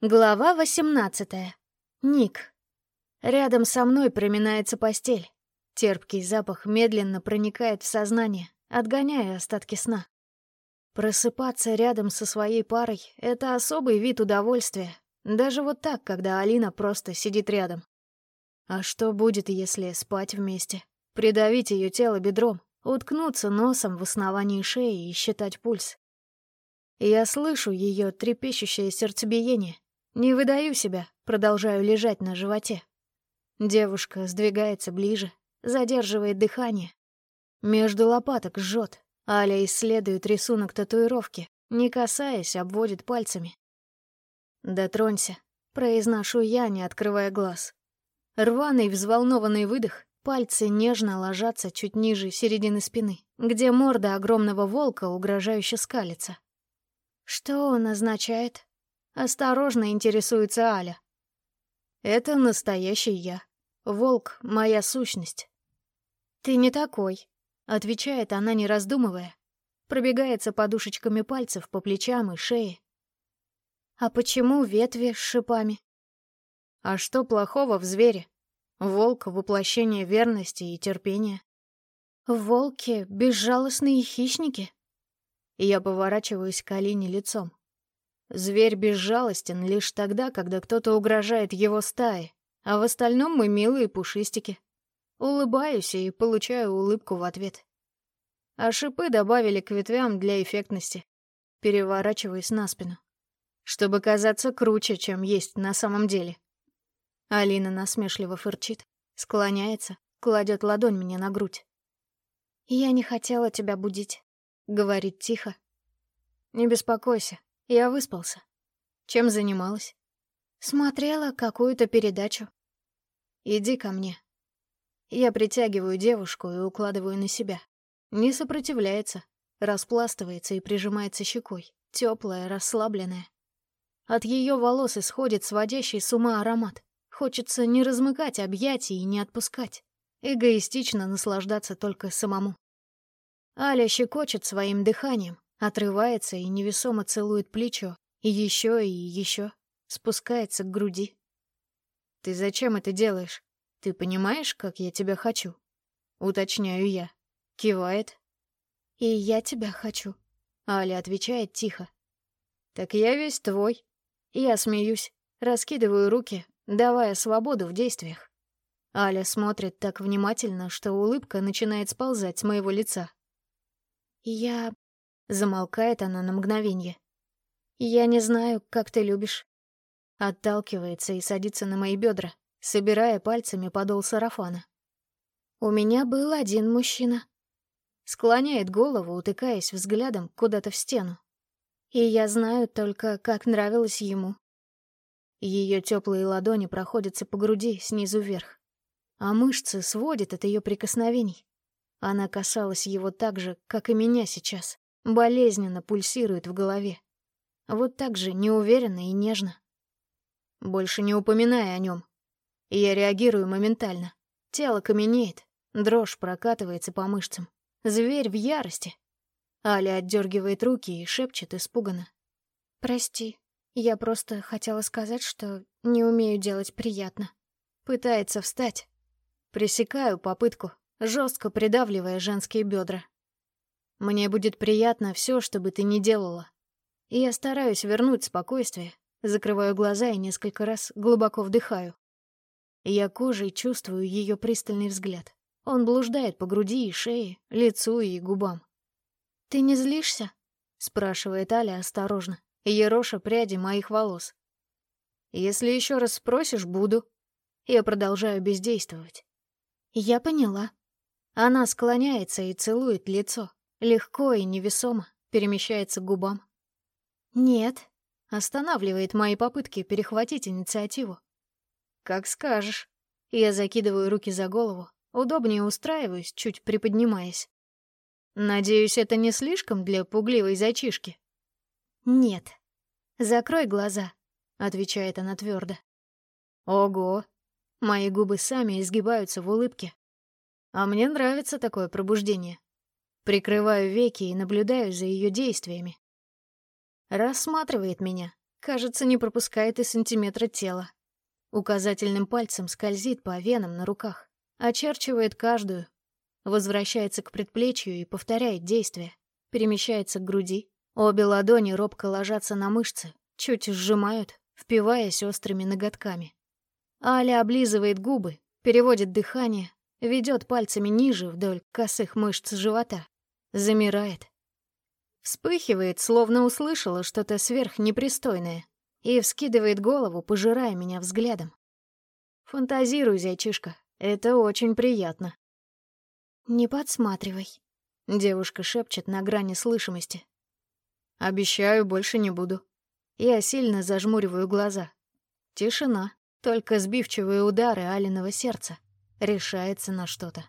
Глава 18. Ник. Рядом со мной проминается постель. Терпкий запах медленно проникает в сознание, отгоняя остатки сна. Просыпаться рядом со своей парой — это особый вид удовольствия. Даже вот так, когда Алина просто сидит рядом. А что будет, если спать вместе? Придавить ее тело бедром, уткнуться носом в основании шеи и считать пульс. Я слышу ее трепещущее сердцебиение, не выдаю себя, продолжаю лежать на животе. Девушка сдвигается ближе, задерживает дыхание. Между лопаток жжет. Аля исследует рисунок татуировки, не касаясь, обводит пальцами. «Дотронься», — произношу я, не открывая глаз. Рваный взволнованный выдох, пальцы нежно ложатся чуть ниже середины спины, где морда огромного волка угрожающе скалится. Что он означает? Осторожно интересуется Аля. Это настоящий я. Волк — моя сущность. Ты не такой, отвечает она, не раздумывая. Пробегается подушечками пальцев по плечам и шее. А почему ветви с шипами? А что плохого в звере? Волк — воплощение верности и терпения. Волки — безжалостные хищники. Я поворачиваюсь к Алине лицом. Зверь безжалостен лишь тогда, когда кто-то угрожает его стае, а в остальном мы милые пушистики. Улыбаюсь и получаю улыбку в ответ. А шипы добавили к ветвям для эффектности. Переворачиваюсь на спину. Чтобы казаться круче, чем есть на самом деле. Алина насмешливо фырчит, склоняется, кладет ладонь мне на грудь. «Я не хотела тебя будить», — говорит тихо. «Не беспокойся, я выспался. Чем занималась? Смотрела какую-то передачу. Иди ко мне. Я притягиваю девушку и укладываю на себя. Не сопротивляется, распластывается и прижимается щекой, теплая, расслабленная. От ее волос исходит сводящий с ума аромат. Хочется не размыкать объятия и не отпускать. Эгоистично наслаждаться только самому. Аля щекочет своим дыханием, Отрывается и невесомо целует плечо. И еще, и еще. Спускается к груди. «Ты зачем это делаешь? Ты понимаешь, как я тебя хочу?» Уточняю я. Кивает. «И я тебя хочу», — Аля отвечает тихо. «Так я весь твой». Я смеюсь, раскидываю руки, давая свободу в действиях. Аля смотрит так внимательно, что улыбка начинает сползать с моего лица. «Я Замолкает она на мгновение. «Я не знаю, как ты любишь». Отталкивается и садится на мои бедра, собирая пальцами подол сарафана. «У меня был один мужчина». Склоняет голову, утыкаясь взглядом куда-то в стену. И я знаю только, как нравилось ему. Ее теплые ладони проходятся по груди снизу вверх, а мышцы сводят от ее прикосновений. Она касалась его так же, как и меня сейчас болезненно пульсирует в голове. Вот так же неуверенно и нежно. Больше не упоминая о нем. Я реагирую моментально. Тело каменеет, дрожь прокатывается по мышцам. Зверь в ярости. Аля отдергивает руки и шепчет испуганно. «Прости, я просто хотела сказать, что не умею делать приятно». Пытается встать. Пресекаю попытку, жестко придавливая женские бедра. Мне будет приятно все, что бы ты ни делала. И я стараюсь вернуть спокойствие, закрываю глаза и несколько раз глубоко вдыхаю. Я кожей чувствую ее пристальный взгляд. Он блуждает по груди и шее, лицу и губам. «Ты не злишься?» — спрашивает Аля осторожно, ероша пряди моих волос. «Если еще раз спросишь, буду». Я продолжаю бездействовать. «Я поняла». Она склоняется и целует лицо, Легко и невесомо перемещается к губам. «Нет», — останавливает мои попытки перехватить инициативу. «Как скажешь». Я закидываю руки за голову, удобнее устраиваюсь, чуть приподнимаясь. «Надеюсь, это не слишком для пугливой зайчишки?» «Нет». «Закрой глаза», — отвечает она твердо. «Ого!» Мои губы сами изгибаются в улыбке. А мне нравится такое пробуждение. Прикрываю веки и наблюдаю за ее действиями. Рассматривает меня, кажется, не пропускает и сантиметра тела. Указательным пальцем скользит по венам на руках, очерчивает каждую, возвращается к предплечью и повторяет действие, перемещается к груди. Обе ладони робко ложатся на мышцы, чуть сжимают, впиваясь острыми ноготками. Аля облизывает губы, переводит дыхание, ведет пальцами ниже вдоль косых мышц живота, замирает. Вспыхивает, словно услышала что-то сверхнепристойное, и вскидывает голову, пожирая меня взглядом. Фантазируй, зайчишка, это очень приятно. «Не подсматривай», — девушка шепчет на грани слышимости. «Обещаю, больше не буду». Я сильно зажмуриваю глаза. Тишина, только сбивчивые удары Алиного сердца. Решается на что-то.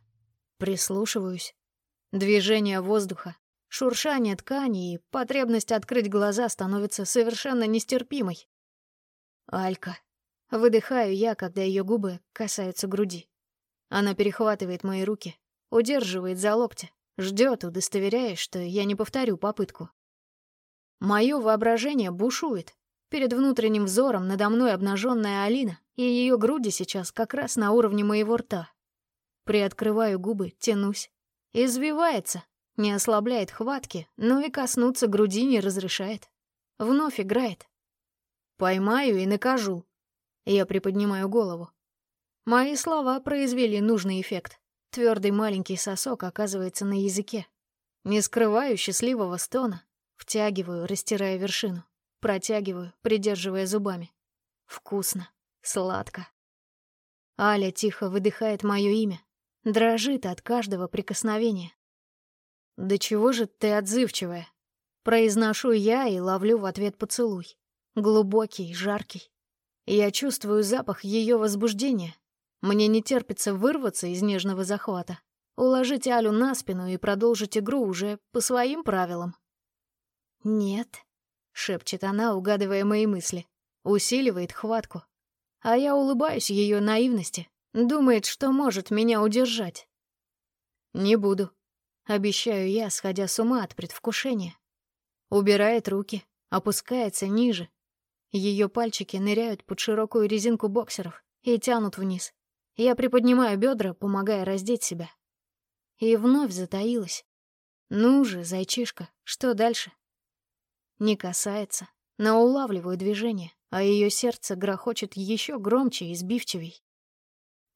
Прислушиваюсь. Движение воздуха, шуршание ткани и потребность открыть глаза становится совершенно нестерпимой. Алька. Выдыхаю я, когда ее губы касаются груди. Она перехватывает мои руки, удерживает за локти, ждет, удостоверяясь, что я не повторю попытку. Мое воображение бушует. Перед внутренним взором надо мной обнаженная Алина, и ее груди сейчас как раз на уровне моего рта. Приоткрываю губы, тянусь. Извивается, не ослабляет хватки, но и коснуться груди не разрешает. Вновь играет. Поймаю и накажу. Я приподнимаю голову. Мои слова произвели нужный эффект. Твердый маленький сосок оказывается на языке. Не скрываю счастливого стона, Втягиваю, растирая вершину. Протягиваю, придерживая зубами. Вкусно. Сладко. Аля тихо выдыхает мое имя. Дрожит от каждого прикосновения. «Да чего же ты отзывчивая?» Произношу я и ловлю в ответ поцелуй. Глубокий, жаркий. Я чувствую запах ее возбуждения. Мне не терпится вырваться из нежного захвата, уложить Алю на спину и продолжить игру уже по своим правилам. «Нет», — шепчет она, угадывая мои мысли. Усиливает хватку. А я улыбаюсь ее наивности. Думает, что может меня удержать. «Не буду», — обещаю я, сходя с ума от предвкушения. Убирает руки, опускается ниже. Ее пальчики ныряют под широкую резинку боксеров и тянут вниз. Я приподнимаю бедра, помогая раздеть себя. И вновь затаилась. «Ну же, зайчишка, что дальше?» Не касается, но улавливаю движение, а ее сердце грохочет еще громче и сбивчивей.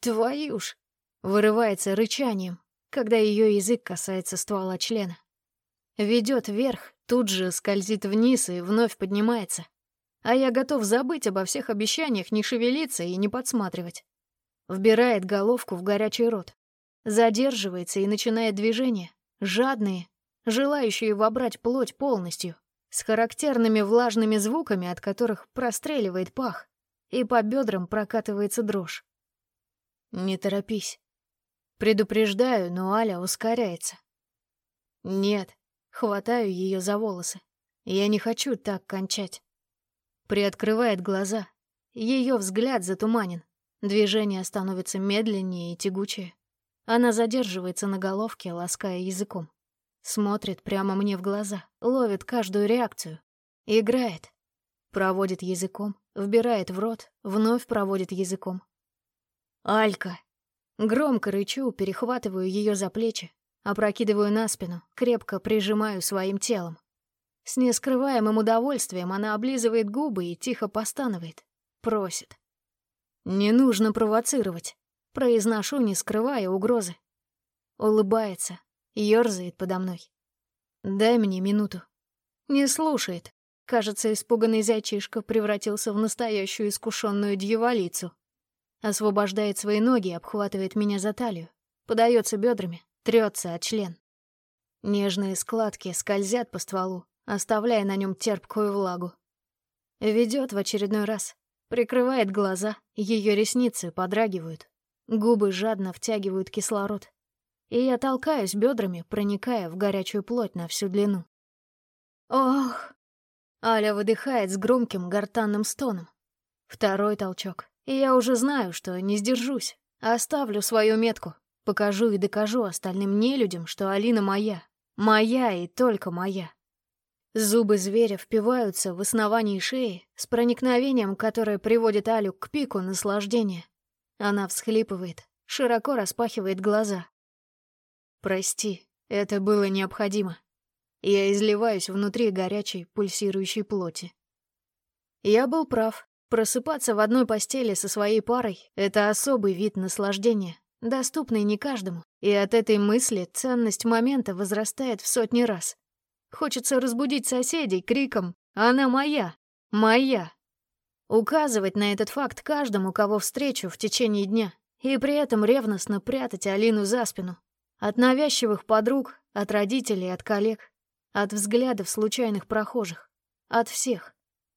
«Твою ж!» — вырывается рычанием, когда ее язык касается ствола члена. Ведет вверх, тут же скользит вниз и вновь поднимается. А я готов забыть обо всех обещаниях не шевелиться и не подсматривать. Вбирает головку в горячий рот. Задерживается и начинает движение. Жадные, желающие вобрать плоть полностью с характерными влажными звуками, от которых простреливает пах, и по бедрам прокатывается дрожь. «Не торопись». Предупреждаю, но Аля ускоряется. «Нет», хватаю ее за волосы. «Я не хочу так кончать». Приоткрывает глаза. Ее взгляд затуманен. Движение становится медленнее и тягучее. Она задерживается на головке, лаская языком. Смотрит прямо мне в глаза, ловит каждую реакцию. Играет. Проводит языком, вбирает в рот, вновь проводит языком. «Алька!» Громко рычу, перехватываю ее за плечи, опрокидываю на спину, крепко прижимаю своим телом. С нескрываемым удовольствием она облизывает губы и тихо постанывает. Просит. «Не нужно провоцировать», — произношу, не скрывая угрозы. Улыбается, Ёрзает подо мной. «Дай мне минуту». Не слушает. Кажется, испуганный зайчишка превратился в настоящую искушенную дьяволицу. Освобождает свои ноги обхватывает меня за талию. Подается бедрами, трется от член. Нежные складки скользят по стволу, оставляя на нем терпкую влагу. Ведет в очередной раз. Прикрывает глаза, ее ресницы подрагивают. Губы жадно втягивают кислород и я толкаюсь бедрами, проникая в горячую плоть на всю длину. Ох! Аля выдыхает с громким гортанным стоном. Второй толчок, и я уже знаю, что не сдержусь. Оставлю свою метку, покажу и докажу остальным нелюдям, что Алина моя. Моя и только моя. Зубы зверя впиваются в основании шеи с проникновением, которое приводит Алю к пику наслаждения. Она всхлипывает, широко распахивает глаза. «Прости, это было необходимо. Я изливаюсь внутри горячей, пульсирующей плоти. Я был прав. Просыпаться в одной постели со своей парой — это особый вид наслаждения, доступный не каждому, и от этой мысли ценность момента возрастает в сотни раз. Хочется разбудить соседей криком «Она моя! Моя!» Указывать на этот факт каждому, кого встречу в течение дня, и при этом ревностно прятать Алину за спину. От навязчивых подруг, от родителей, от коллег, от взглядов случайных прохожих, от всех.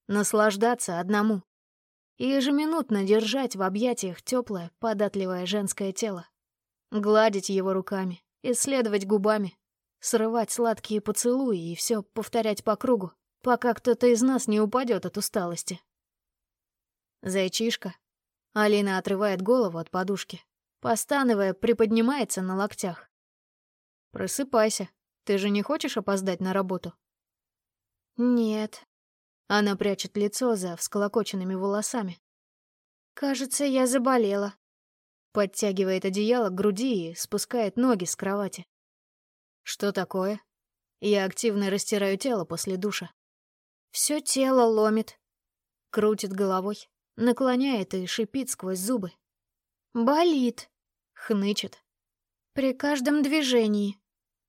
Наслаждаться одному. И ежеминутно держать в объятиях теплое, податливое женское тело. Гладить его руками, исследовать губами, срывать сладкие поцелуи и все повторять по кругу, пока кто-то из нас не упадет от усталости. Зайчишка. Алина отрывает голову от подушки. Постановая, приподнимается на локтях. Просыпайся. Ты же не хочешь опоздать на работу? Нет. Она прячет лицо за всколокоченными волосами. Кажется, я заболела. Подтягивает одеяло к груди и спускает ноги с кровати. Что такое? Я активно растираю тело после душа. Все тело ломит. Крутит головой, наклоняет и шипит сквозь зубы. Болит. Хнычет. При каждом движении.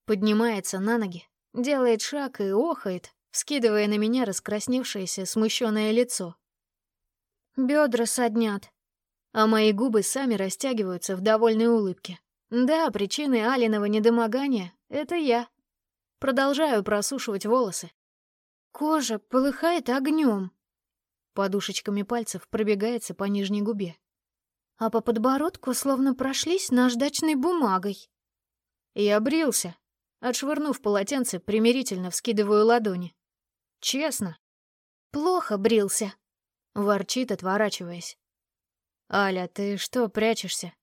Поднимается на ноги, делает шаг и охает, скидывая на меня раскрасневшееся, смущенное лицо. Бедра соднят, а мои губы сами растягиваются в довольной улыбке. Да, причиной Алиного недомогания — это я. Продолжаю просушивать волосы. Кожа полыхает огнем. Подушечками пальцев пробегается по нижней губе. А по подбородку словно прошлись наждачной бумагой. Я брился, Отшвырнув полотенце, примирительно вскидываю ладони. Честно. Плохо брился. Ворчит, отворачиваясь. «Аля, ты что прячешься?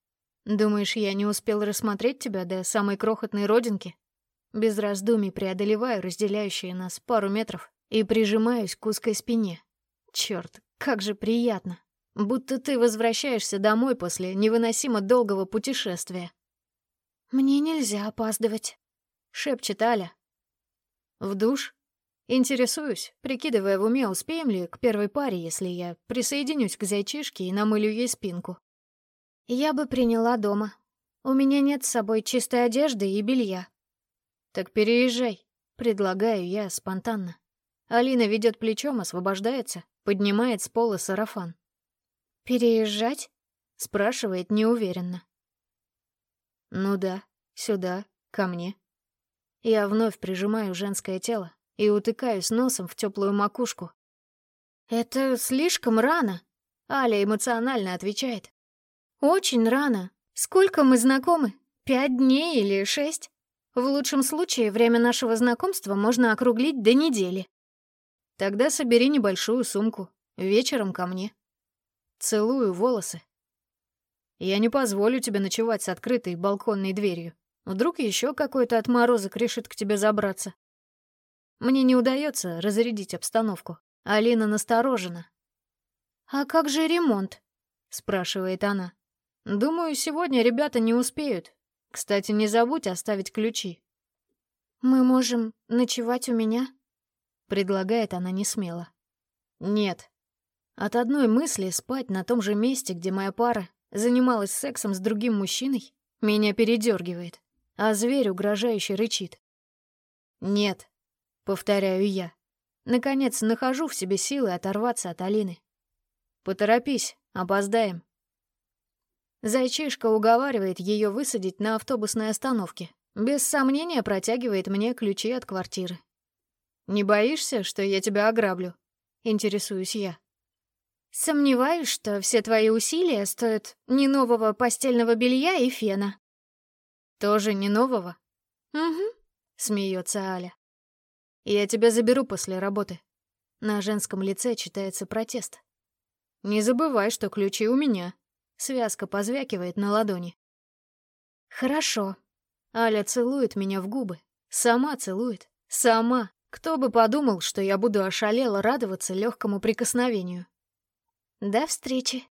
Думаешь, я не успел рассмотреть тебя до самой крохотной родинки?» Без раздумий преодолеваю разделяющие нас пару метров и прижимаюсь к узкой спине. Черт, как же приятно. Будто ты возвращаешься домой после невыносимо долгого путешествия. Мне нельзя опаздывать шепчет Аля. В душ? Интересуюсь, прикидывая в уме, успеем ли к первой паре, если я присоединюсь к зайчишке и намылю ей спинку. Я бы приняла дома. У меня нет с собой чистой одежды и белья. Так переезжай, предлагаю я спонтанно. Алина ведет плечом, освобождается, поднимает с пола сарафан. «Переезжать?» — спрашивает неуверенно. «Ну да, сюда, ко мне». Я вновь прижимаю женское тело и утыкаюсь носом в теплую макушку. «Это слишком рано», — Аля эмоционально отвечает. «Очень рано. Сколько мы знакомы? Пять дней или шесть? В лучшем случае время нашего знакомства можно округлить до недели». «Тогда собери небольшую сумку. Вечером ко мне». Целую волосы. «Я не позволю тебе ночевать с открытой балконной дверью. Вдруг еще какой-то отморозок решит к тебе забраться. Мне не удается разрядить обстановку. Алина насторожена. «А как же ремонт?» — спрашивает она. «Думаю, сегодня ребята не успеют. Кстати, не забудь оставить ключи». «Мы можем ночевать у меня?» — предлагает она несмело. «Нет. От одной мысли спать на том же месте, где моя пара занималась сексом с другим мужчиной, меня передергивает а зверь угрожающе рычит. «Нет», — повторяю я. Наконец нахожу в себе силы оторваться от Алины. «Поторопись, опоздаем». Зайчишка уговаривает ее высадить на автобусной остановке. Без сомнения протягивает мне ключи от квартиры. «Не боишься, что я тебя ограблю?» — интересуюсь я. «Сомневаюсь, что все твои усилия стоят не нового постельного белья и фена», тоже не нового? Угу, смеется Аля. Я тебя заберу после работы. На женском лице читается протест. Не забывай, что ключи у меня. Связка позвякивает на ладони. Хорошо. Аля целует меня в губы. Сама целует. Сама, Кто бы подумал, что я буду ошалело радоваться легкому прикосновению. До встречи.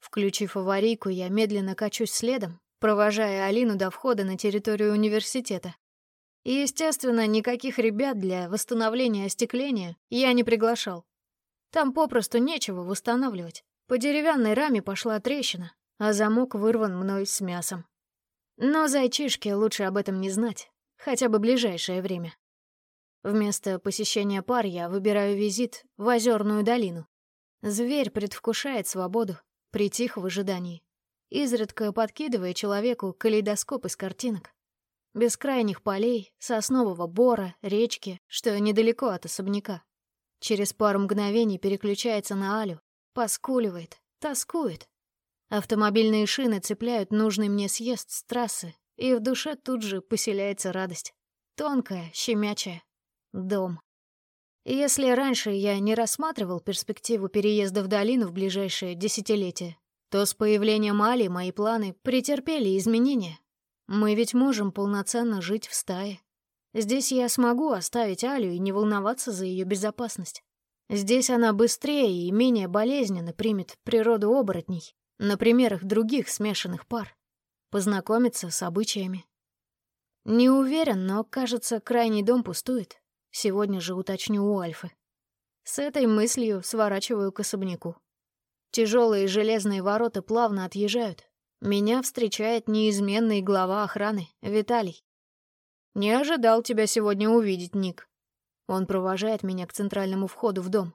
Включив аварийку, я медленно качусь следом, провожая Алину до входа на территорию университета. И, естественно, никаких ребят для восстановления остекления я не приглашал. Там попросту нечего восстанавливать. По деревянной раме пошла трещина, а замок вырван мной с мясом. Но зайчишке лучше об этом не знать, хотя бы ближайшее время. Вместо посещения пар я выбираю визит в Озерную долину. Зверь предвкушает свободу, притих в ожидании, изредка подкидывая человеку калейдоскоп из картинок. Бескрайних полей, соснового бора, речки, что недалеко от особняка. Через пару мгновений переключается на Алю, поскуливает, тоскует. Автомобильные шины цепляют нужный мне съезд с трассы, и в душе тут же поселяется радость. Тонкая, щемячая. Дом. Если раньше я не рассматривал перспективу переезда в долину в ближайшее десятилетие, то с появлением Али мои планы претерпели изменения. Мы ведь можем полноценно жить в стае. Здесь я смогу оставить Алю и не волноваться за ее безопасность. Здесь она быстрее и менее болезненно примет природу оборотней на примерах других смешанных пар, познакомиться с обычаями. Не уверен, но, кажется, крайний дом пустует. Сегодня же уточню у Альфы. С этой мыслью сворачиваю к особняку. Тяжелые железные ворота плавно отъезжают. Меня встречает неизменный глава охраны, Виталий. «Не ожидал тебя сегодня увидеть, Ник». Он провожает меня к центральному входу в дом.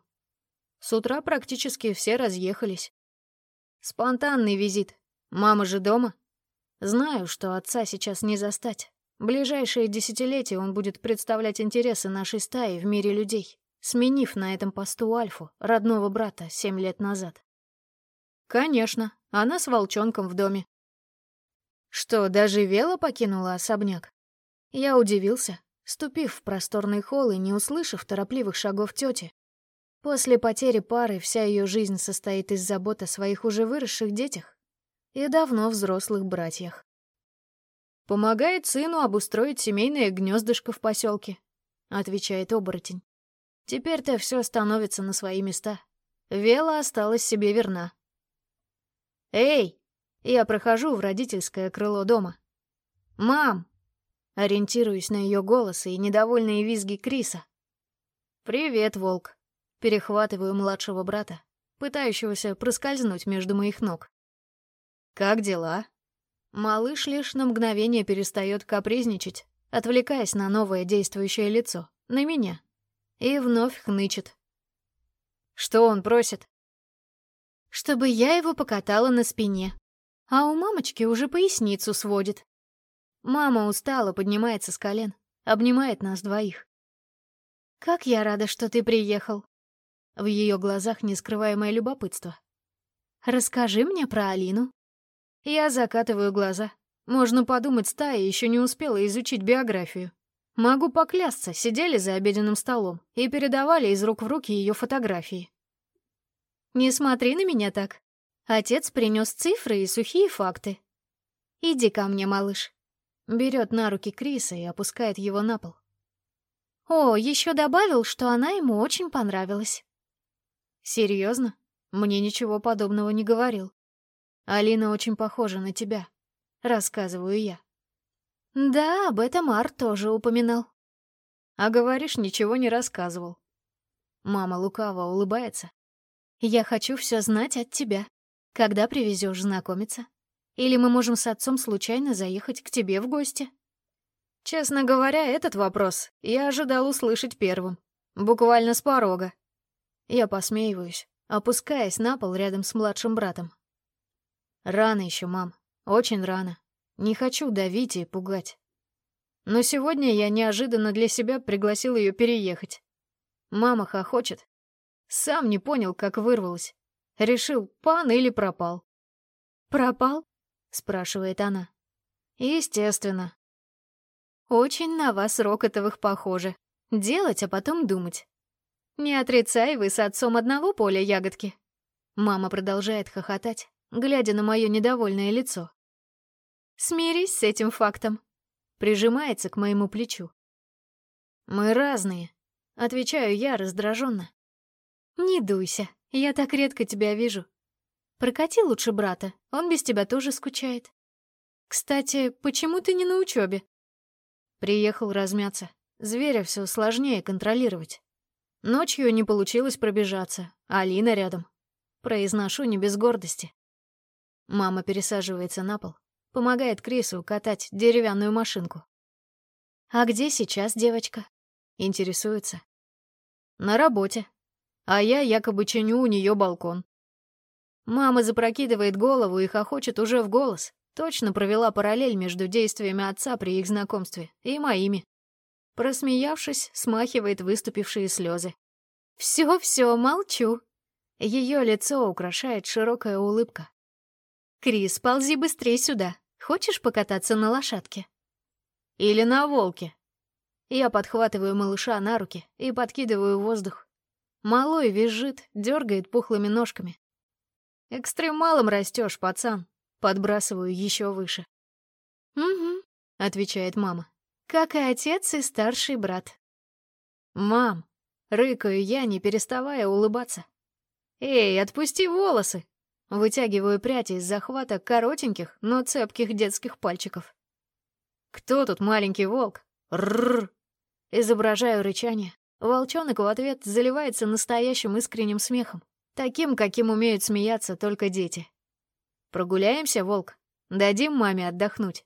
С утра практически все разъехались. Спонтанный визит. Мама же дома. Знаю, что отца сейчас не застать. Ближайшие десятилетия он будет представлять интересы нашей стаи в мире людей, сменив на этом посту Альфу, родного брата, семь лет назад. Конечно, она с волчонком в доме. Что, даже Вела покинула особняк? Я удивился, ступив в просторный холл и не услышав торопливых шагов тети. После потери пары вся ее жизнь состоит из забот о своих уже выросших детях и давно взрослых братьях. «Помогает сыну обустроить семейное гнездышко в поселке», — отвечает оборотень. «Теперь-то все становится на свои места. Вела осталась себе верна». «Эй!» — я прохожу в родительское крыло дома. «Мам!» — ориентируюсь на ее голос и недовольные визги Криса. «Привет, волк!» — перехватываю младшего брата, пытающегося проскользнуть между моих ног. «Как дела?» Малыш лишь на мгновение перестает капризничать, отвлекаясь на новое действующее лицо, на меня, и вновь хнычет. Что он просит? Чтобы я его покатала на спине, а у мамочки уже поясницу сводит. Мама устала, поднимается с колен, обнимает нас двоих. «Как я рада, что ты приехал!» В ее глазах нескрываемое любопытство. «Расскажи мне про Алину». Я закатываю глаза. Можно подумать, стая еще не успела изучить биографию. Могу поклясться, сидели за обеденным столом и передавали из рук в руки ее фотографии. «Не смотри на меня так. Отец принес цифры и сухие факты. Иди ко мне, малыш». Берет на руки Криса и опускает его на пол. О, еще добавил, что она ему очень понравилась. Серьезно? Мне ничего подобного не говорил. Алина очень похожа на тебя, рассказываю я. Да, об этом Ар тоже упоминал. А говоришь, ничего не рассказывал. Мама лукаво улыбается. Я хочу все знать от тебя. Когда привезешь знакомиться? Или мы можем с отцом случайно заехать к тебе в гости? Честно говоря, этот вопрос я ожидал услышать первым. Буквально с порога. Я посмеиваюсь, опускаясь на пол рядом с младшим братом. Рано еще, мам. Очень рано. Не хочу давить и пугать. Но сегодня я неожиданно для себя пригласил ее переехать. Мама хохочет. Сам не понял, как вырвалась. Решил, пан или пропал. «Пропал?» — спрашивает она. «Естественно». «Очень на вас, Рокотовых, похоже. Делать, а потом думать. Не отрицай вы с отцом одного поля ягодки». Мама продолжает хохотать, глядя на мое недовольное лицо. «Смирись с этим фактом», — прижимается к моему плечу. «Мы разные», Отвечаю я раздраженно. «Не дуйся, я так редко тебя вижу. Прокати лучше брата, он без тебя тоже скучает. Кстати, почему ты не на учебе? Приехал размяться. Зверя все сложнее контролировать. Ночью не получилось пробежаться, а Алина рядом. Произношу не без гордости. Мама пересаживается на пол, помогает Крису катать деревянную машинку. «А где сейчас девочка?» Интересуется. «На работе. А я якобы чиню у нее балкон. Мама запрокидывает голову и хохочет уже в голос. Точно провела параллель между действиями отца при их знакомстве и моими. Просмеявшись, смахивает выступившие слезы. «Все-все, молчу». Ее лицо украшает широкая улыбка. «Крис, ползи быстрее сюда. Хочешь покататься на лошадке?» «Или на волке?» Я подхватываю малыша на руки и подкидываю воздух. Малой визжит, дергает пухлыми ножками. Экстремалом растешь, пацан. Подбрасываю еще выше. Угу, отвечает мама. Как и отец и старший брат. Мам, рыкаю я, не переставая улыбаться. Эй, отпусти волосы. Вытягиваю прядь из захвата коротеньких, но цепких детских пальчиков. Кто тут маленький волк? Рррр. Изображаю рычание. Волчонок в ответ заливается настоящим искренним смехом. Таким, каким умеют смеяться только дети. Прогуляемся, волк? Дадим маме отдохнуть.